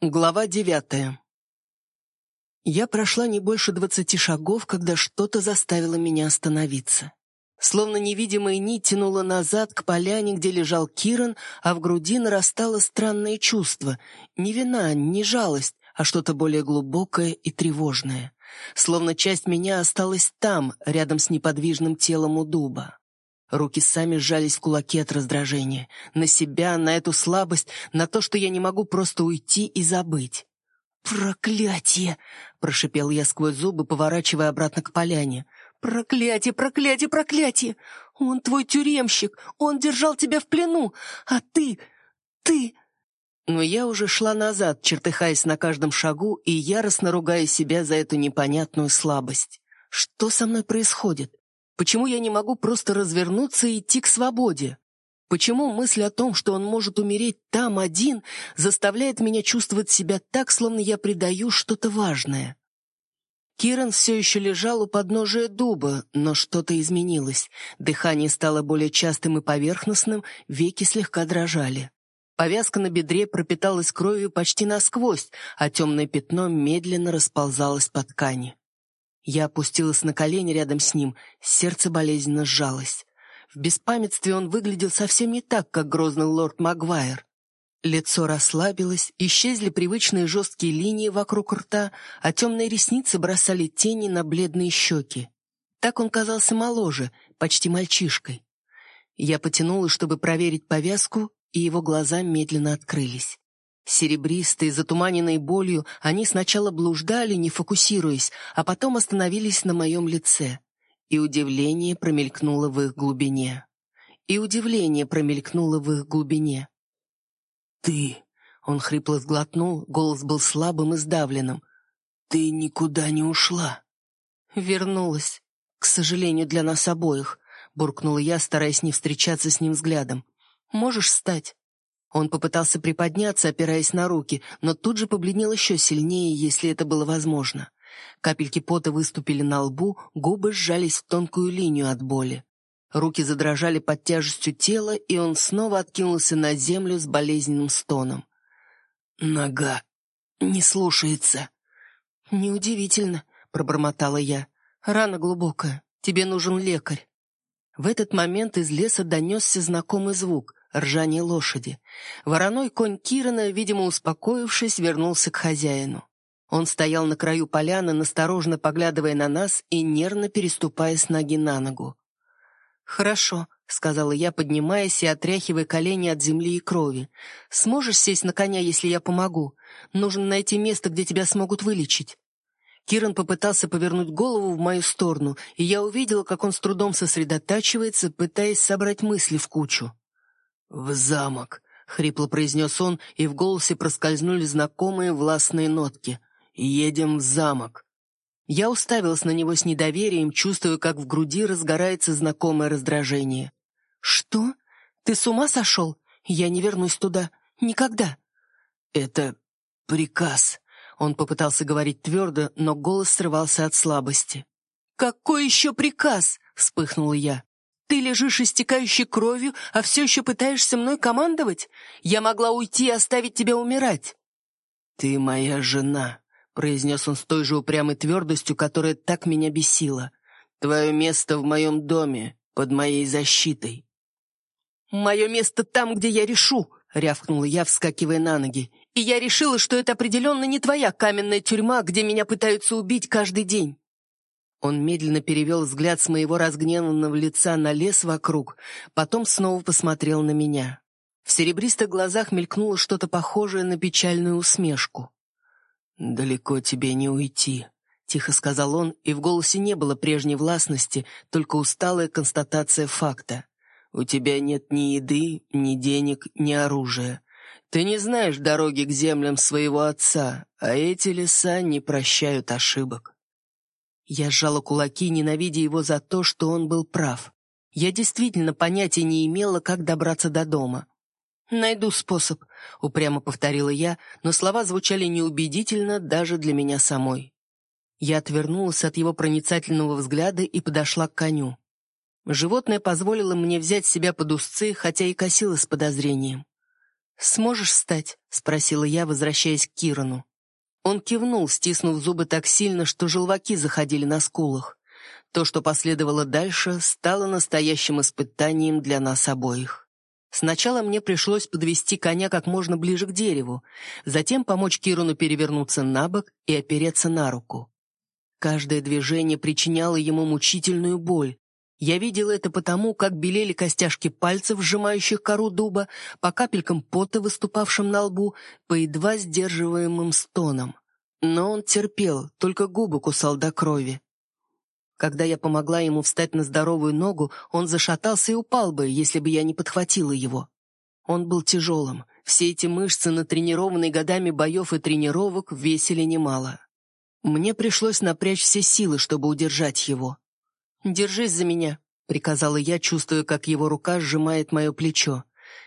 Глава девятая. Я прошла не больше двадцати шагов, когда что-то заставило меня остановиться. Словно невидимая нить тянула назад к поляне, где лежал Киран, а в груди нарастало странное чувство. Не вина, не жалость, а что-то более глубокое и тревожное. Словно часть меня осталась там, рядом с неподвижным телом у дуба. Руки сами сжались в кулаки от раздражения. На себя, на эту слабость, на то, что я не могу просто уйти и забыть. «Проклятие!» — прошипел я сквозь зубы, поворачивая обратно к поляне. «Проклятие, проклятие, проклятие! Он твой тюремщик, он держал тебя в плену, а ты... ты...» Но я уже шла назад, чертыхаясь на каждом шагу и яростно ругая себя за эту непонятную слабость. Что со мной происходит? Почему я не могу просто развернуться и идти к свободе? Почему мысль о том, что он может умереть там один, заставляет меня чувствовать себя так, словно я предаю что-то важное? Киран все еще лежал у подножия дуба, но что-то изменилось. Дыхание стало более частым и поверхностным, веки слегка дрожали. Повязка на бедре пропиталась кровью почти насквозь, а темное пятно медленно расползалось по ткани. Я опустилась на колени рядом с ним, сердце болезненно сжалось. В беспамятстве он выглядел совсем не так, как грозный лорд Магуайр. Лицо расслабилось, исчезли привычные жесткие линии вокруг рта, а темные ресницы бросали тени на бледные щеки. Так он казался моложе, почти мальчишкой. Я потянулась, чтобы проверить повязку, и его глаза медленно открылись. Серебристые, затуманенные болью, они сначала блуждали, не фокусируясь, а потом остановились на моем лице. И удивление промелькнуло в их глубине. И удивление промелькнуло в их глубине. «Ты...» — он хрипло сглотнул, голос был слабым и сдавленным. «Ты никуда не ушла». «Вернулась. К сожалению, для нас обоих», — буркнула я, стараясь не встречаться с ним взглядом. «Можешь встать?» Он попытался приподняться, опираясь на руки, но тут же побледнел еще сильнее, если это было возможно. Капельки пота выступили на лбу, губы сжались в тонкую линию от боли. Руки задрожали под тяжестью тела, и он снова откинулся на землю с болезненным стоном. «Нога не слушается». «Неудивительно», — пробормотала я. «Рана глубокая. Тебе нужен лекарь». В этот момент из леса донесся знакомый звук ржание лошади. Вороной конь Кирана, видимо, успокоившись, вернулся к хозяину. Он стоял на краю поляны, насторожно поглядывая на нас и нервно переступая с ноги на ногу. «Хорошо», — сказала я, поднимаясь и отряхивая колени от земли и крови. «Сможешь сесть на коня, если я помогу? Нужно найти место, где тебя смогут вылечить». Киран попытался повернуть голову в мою сторону, и я увидела, как он с трудом сосредотачивается, пытаясь собрать мысли в кучу. «В замок», — хрипло произнес он, и в голосе проскользнули знакомые властные нотки. «Едем в замок». Я уставилась на него с недоверием, чувствуя, как в груди разгорается знакомое раздражение. «Что? Ты с ума сошел? Я не вернусь туда. Никогда». «Это приказ», — он попытался говорить твердо, но голос срывался от слабости. «Какой еще приказ?» — вспыхнула я. Ты лежишь истекающей кровью, а все еще пытаешься мной командовать? Я могла уйти и оставить тебя умирать». «Ты моя жена», — произнес он с той же упрямой твердостью, которая так меня бесила. «Твое место в моем доме, под моей защитой». «Мое место там, где я решу», — рявкнула я, вскакивая на ноги. «И я решила, что это определенно не твоя каменная тюрьма, где меня пытаются убить каждый день». Он медленно перевел взгляд с моего разгневанного лица на лес вокруг, потом снова посмотрел на меня. В серебристых глазах мелькнуло что-то похожее на печальную усмешку. «Далеко тебе не уйти», — тихо сказал он, и в голосе не было прежней властности, только усталая констатация факта. «У тебя нет ни еды, ни денег, ни оружия. Ты не знаешь дороги к землям своего отца, а эти леса не прощают ошибок». Я сжала кулаки, ненавидя его за то, что он был прав. Я действительно понятия не имела, как добраться до дома. «Найду способ», — упрямо повторила я, но слова звучали неубедительно даже для меня самой. Я отвернулась от его проницательного взгляда и подошла к коню. Животное позволило мне взять себя под узцы, хотя и косило с подозрением. «Сможешь встать?» — спросила я, возвращаясь к Кирану. Он кивнул, стиснув зубы так сильно, что желваки заходили на скулах. То, что последовало дальше, стало настоящим испытанием для нас обоих. Сначала мне пришлось подвести коня как можно ближе к дереву, затем помочь Кируну перевернуться на бок и опереться на руку. Каждое движение причиняло ему мучительную боль. Я видел это потому, как белели костяшки пальцев, сжимающих кору дуба, по капелькам пота, выступавшим на лбу, по едва сдерживаемым стонам. Но он терпел, только губы кусал до крови. Когда я помогла ему встать на здоровую ногу, он зашатался и упал бы, если бы я не подхватила его. Он был тяжелым. Все эти мышцы, натренированные годами боев и тренировок, весили немало. Мне пришлось напрячь все силы, чтобы удержать его. «Держись за меня», — приказала я, чувствуя, как его рука сжимает мое плечо.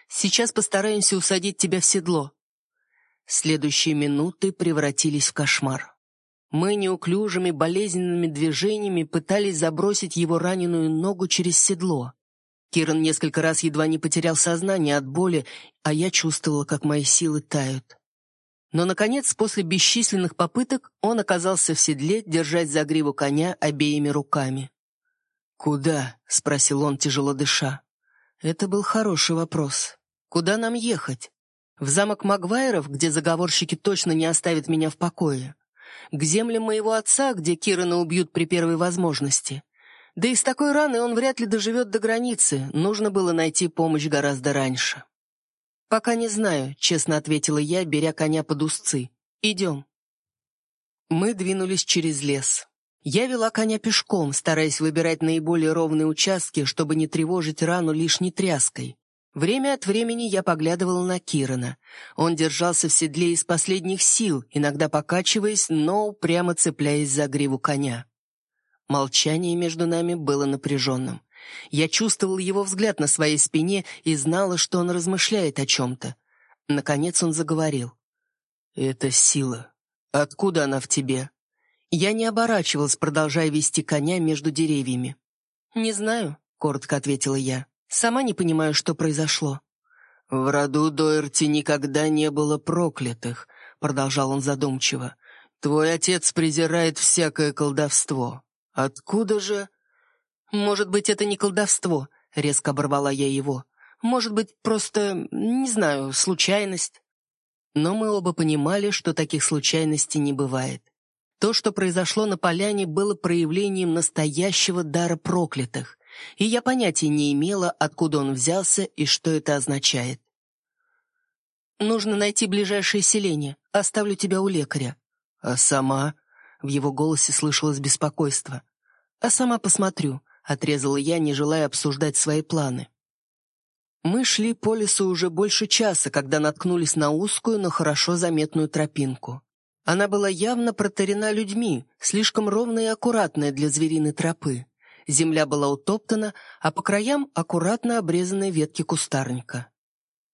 «Сейчас постараемся усадить тебя в седло». Следующие минуты превратились в кошмар. Мы неуклюжими, болезненными движениями пытались забросить его раненую ногу через седло. Киран несколько раз едва не потерял сознание от боли, а я чувствовала, как мои силы тают. Но, наконец, после бесчисленных попыток, он оказался в седле, держась за гриву коня обеими руками. «Куда?» — спросил он, тяжело дыша. Это был хороший вопрос. «Куда нам ехать? В замок Магвайров, где заговорщики точно не оставят меня в покое?» к землям моего отца, где Кирана убьют при первой возможности. Да и с такой раны он вряд ли доживет до границы, нужно было найти помощь гораздо раньше. «Пока не знаю», — честно ответила я, беря коня под узцы. «Идем». Мы двинулись через лес. Я вела коня пешком, стараясь выбирать наиболее ровные участки, чтобы не тревожить рану лишней тряской. Время от времени я поглядывала на Кирана. Он держался в седле из последних сил, иногда покачиваясь, но упрямо цепляясь за гриву коня. Молчание между нами было напряженным. Я чувствовал его взгляд на своей спине и знала, что он размышляет о чем-то. Наконец он заговорил. «Это сила. Откуда она в тебе?» Я не оборачивалась, продолжая вести коня между деревьями. «Не знаю», — коротко ответила я. Сама не понимаю, что произошло». «В роду Доерти никогда не было проклятых», — продолжал он задумчиво. «Твой отец презирает всякое колдовство. Откуда же...» «Может быть, это не колдовство», — резко оборвала я его. «Может быть, просто, не знаю, случайность». Но мы оба понимали, что таких случайностей не бывает. То, что произошло на поляне, было проявлением настоящего дара проклятых и я понятия не имела, откуда он взялся и что это означает. «Нужно найти ближайшее селение. Оставлю тебя у лекаря». «А сама?» — в его голосе слышалось беспокойство. «А сама посмотрю», — отрезала я, не желая обсуждать свои планы. Мы шли по лесу уже больше часа, когда наткнулись на узкую, но хорошо заметную тропинку. Она была явно протарена людьми, слишком ровная и аккуратная для звериной тропы. Земля была утоптана, а по краям аккуратно обрезанные ветки кустарника.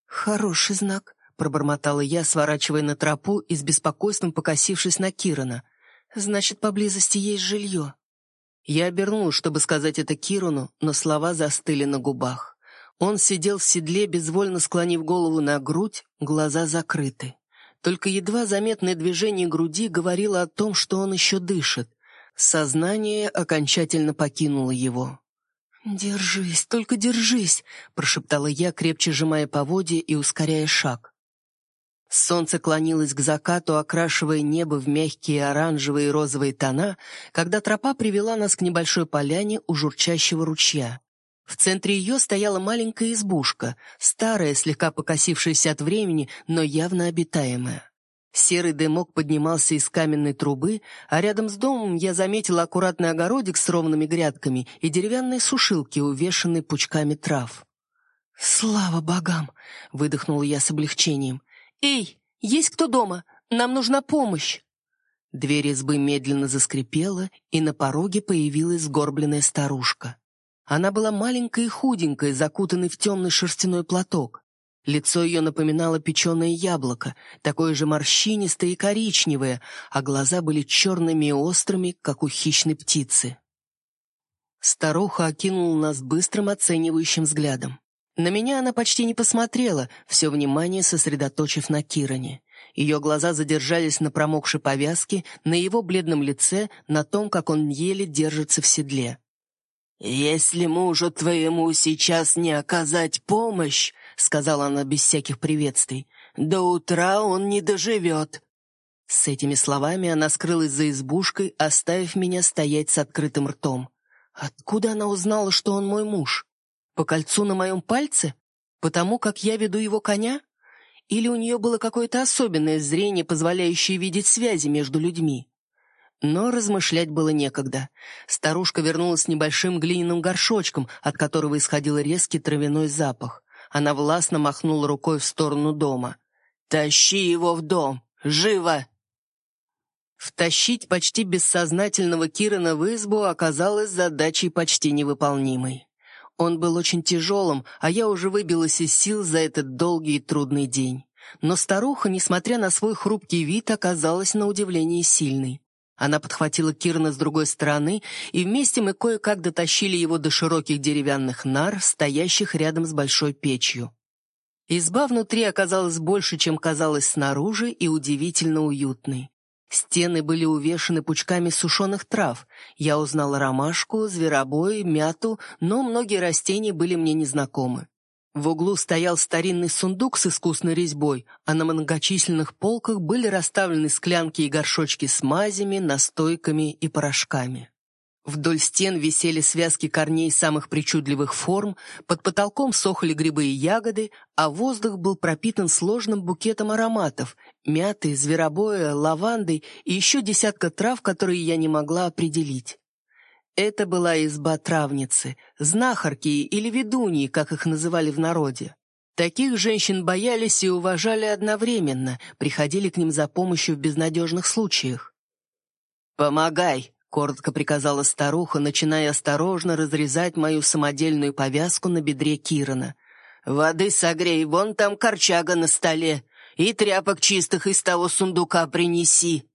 «Хороший знак», — пробормотала я, сворачивая на тропу и с беспокойством покосившись на Кирана. «Значит, поблизости есть жилье». Я обернулась, чтобы сказать это Кирану, но слова застыли на губах. Он сидел в седле, безвольно склонив голову на грудь, глаза закрыты. Только едва заметное движение груди говорило о том, что он еще дышит. Сознание окончательно покинуло его. «Держись, только держись!» — прошептала я, крепче сжимая поводья и ускоряя шаг. Солнце клонилось к закату, окрашивая небо в мягкие оранжевые и розовые тона, когда тропа привела нас к небольшой поляне у журчащего ручья. В центре ее стояла маленькая избушка, старая, слегка покосившаяся от времени, но явно обитаемая. Серый дымок поднимался из каменной трубы, а рядом с домом я заметила аккуратный огородик с ровными грядками и деревянные сушилки, увешанные пучками трав. «Слава богам!» — выдохнула я с облегчением. «Эй, есть кто дома? Нам нужна помощь!» Дверь избы медленно заскрипела, и на пороге появилась сгорбленная старушка. Она была маленькая и худенькая, закутанной в темный шерстяной платок. Лицо ее напоминало печеное яблоко, такое же морщинистое и коричневое, а глаза были черными и острыми, как у хищной птицы. Старуха окинула нас быстрым оценивающим взглядом. На меня она почти не посмотрела, все внимание сосредоточив на Киране. Ее глаза задержались на промокшей повязке, на его бледном лице, на том, как он еле держится в седле. «Если мужу твоему сейчас не оказать помощь, — сказала она без всяких приветствий, — до утра он не доживет». С этими словами она скрылась за избушкой, оставив меня стоять с открытым ртом. Откуда она узнала, что он мой муж? По кольцу на моем пальце? Потому как я веду его коня? Или у нее было какое-то особенное зрение, позволяющее видеть связи между людьми? Но размышлять было некогда. Старушка вернулась с небольшим глиняным горшочком, от которого исходил резкий травяной запах. Она властно махнула рукой в сторону дома. «Тащи его в дом! Живо!» Втащить почти бессознательного Кирана в избу оказалось задачей почти невыполнимой. Он был очень тяжелым, а я уже выбилась из сил за этот долгий и трудный день. Но старуха, несмотря на свой хрупкий вид, оказалась на удивление сильной. Она подхватила Кирана с другой стороны, и вместе мы кое-как дотащили его до широких деревянных нар, стоящих рядом с большой печью. Изба внутри оказалась больше, чем казалось снаружи, и удивительно уютной. Стены были увешаны пучками сушеных трав. Я узнала ромашку, зверобой, мяту, но многие растения были мне незнакомы. В углу стоял старинный сундук с искусной резьбой, а на многочисленных полках были расставлены склянки и горшочки с мазями, настойками и порошками. Вдоль стен висели связки корней самых причудливых форм, под потолком сохли грибы и ягоды, а воздух был пропитан сложным букетом ароматов — мяты, зверобоя, лаванды и еще десятка трав, которые я не могла определить. Это была изба травницы, знахарки или ведуньи, как их называли в народе. Таких женщин боялись и уважали одновременно, приходили к ним за помощью в безнадежных случаях. «Помогай!» — коротко приказала старуха, начиная осторожно разрезать мою самодельную повязку на бедре Кирана. «Воды согрей, вон там корчага на столе, и тряпок чистых из того сундука принеси».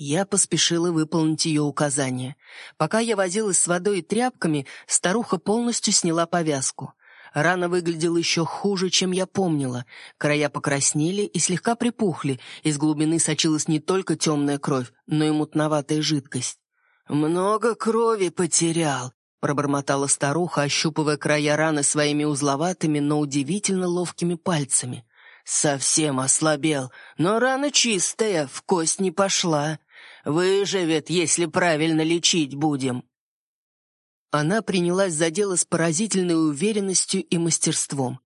Я поспешила выполнить ее указание. Пока я возилась с водой и тряпками, старуха полностью сняла повязку. Рана выглядела еще хуже, чем я помнила. Края покраснели и слегка припухли, из глубины сочилась не только темная кровь, но и мутноватая жидкость. «Много крови потерял», — пробормотала старуха, ощупывая края раны своими узловатыми, но удивительно ловкими пальцами. «Совсем ослабел, но рана чистая, в кость не пошла. Выживет, если правильно лечить будем». Она принялась за дело с поразительной уверенностью и мастерством.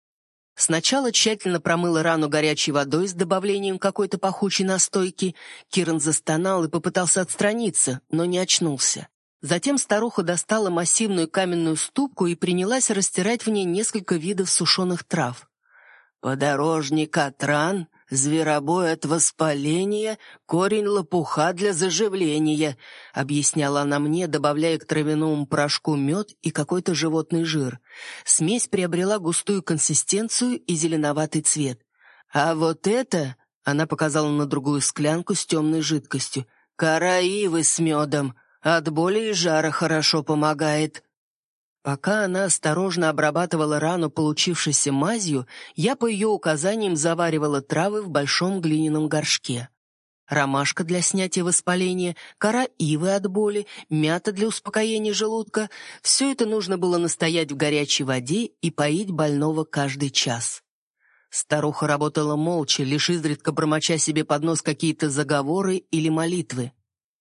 Сначала тщательно промыла рану горячей водой с добавлением какой-то пахучей настойки. Киран застонал и попытался отстраниться, но не очнулся. Затем старуха достала массивную каменную ступку и принялась растирать в ней несколько видов сушеных трав. «Подорожник от ран «Зверобой от воспаления, корень лопуха для заживления», — объясняла она мне, добавляя к травяному порошку мед и какой-то животный жир. Смесь приобрела густую консистенцию и зеленоватый цвет. «А вот это...» — она показала на другую склянку с темной жидкостью. «Кора ивы с медом. От боли и жара хорошо помогает». Пока она осторожно обрабатывала рану получившейся мазью, я по ее указаниям заваривала травы в большом глиняном горшке. Ромашка для снятия воспаления, кора ивы от боли, мята для успокоения желудка — все это нужно было настоять в горячей воде и поить больного каждый час. Старуха работала молча, лишь изредка бормоча себе под нос какие-то заговоры или молитвы.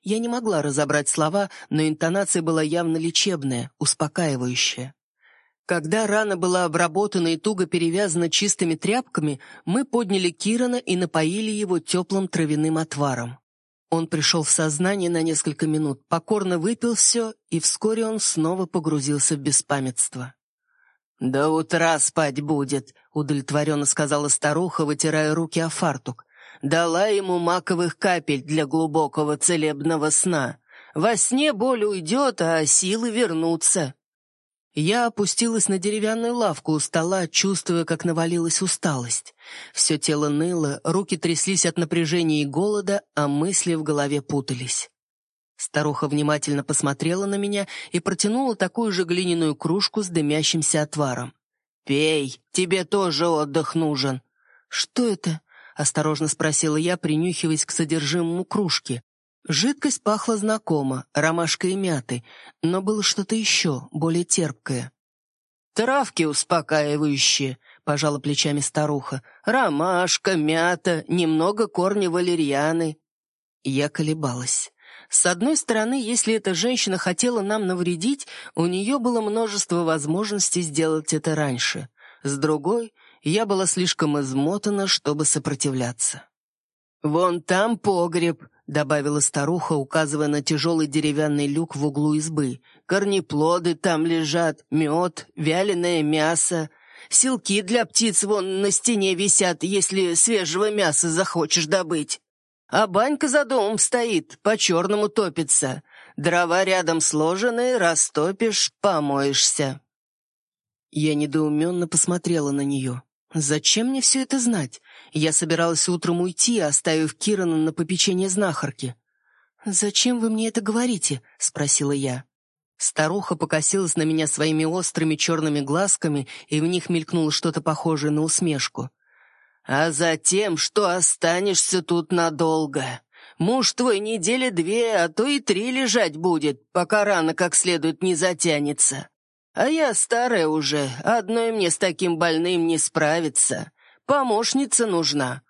Я не могла разобрать слова, но интонация была явно лечебная, успокаивающая. Когда рана была обработана и туго перевязана чистыми тряпками, мы подняли Кирана и напоили его теплым травяным отваром. Он пришел в сознание на несколько минут, покорно выпил все, и вскоре он снова погрузился в беспамятство. «До утра спать будет», — удовлетворенно сказала старуха, вытирая руки о фартук дала ему маковых капель для глубокого целебного сна. Во сне боль уйдет, а силы вернутся. Я опустилась на деревянную лавку у стола, чувствуя, как навалилась усталость. Все тело ныло, руки тряслись от напряжения и голода, а мысли в голове путались. Старуха внимательно посмотрела на меня и протянула такую же глиняную кружку с дымящимся отваром. «Пей, тебе тоже отдых нужен». «Что это?» — осторожно спросила я, принюхиваясь к содержимому кружки. Жидкость пахла знакомо, ромашкой и мятой, но было что-то еще, более терпкое. «Травки успокаивающие», — пожала плечами старуха. «Ромашка, мята, немного корня валерьяны». Я колебалась. С одной стороны, если эта женщина хотела нам навредить, у нее было множество возможностей сделать это раньше. С другой, я была слишком измотана, чтобы сопротивляться. «Вон там погреб», — добавила старуха, указывая на тяжелый деревянный люк в углу избы. «Корнеплоды там лежат, мед, вяленое мясо. Силки для птиц вон на стене висят, если свежего мяса захочешь добыть». А банька за домом стоит, по-черному топится. Дрова рядом сложены, растопишь, помоешься». Я недоуменно посмотрела на нее. «Зачем мне все это знать? Я собиралась утром уйти, оставив Кирана на попечение знахарки». «Зачем вы мне это говорите?» — спросила я. Старуха покосилась на меня своими острыми черными глазками, и в них мелькнуло что-то похожее на усмешку а затем, что останешься тут надолго. Муж твой недели две, а то и три лежать будет, пока рана как следует не затянется. А я старая уже, одной мне с таким больным не справиться. Помощница нужна».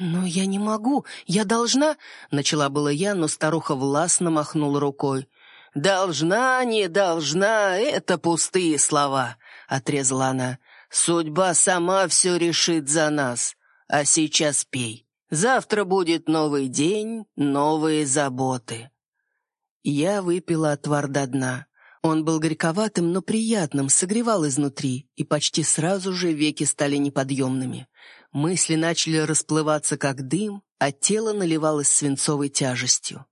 «Но я не могу, я должна...» — начала была я, но старуха властно махнула рукой. «Должна, не должна — это пустые слова», — отрезала она. «Судьба сама все решит за нас. А сейчас пей. Завтра будет новый день, новые заботы». Я выпила отвар до дна. Он был горьковатым, но приятным, согревал изнутри, и почти сразу же веки стали неподъемными. Мысли начали расплываться, как дым, а тело наливалось свинцовой тяжестью.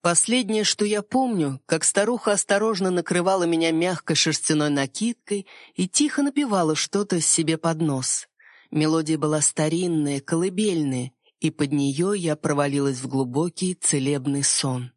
Последнее, что я помню, как старуха осторожно накрывала меня мягкой шерстяной накидкой и тихо напевала что-то себе под нос. Мелодия была старинная, колыбельная, и под нее я провалилась в глубокий целебный сон.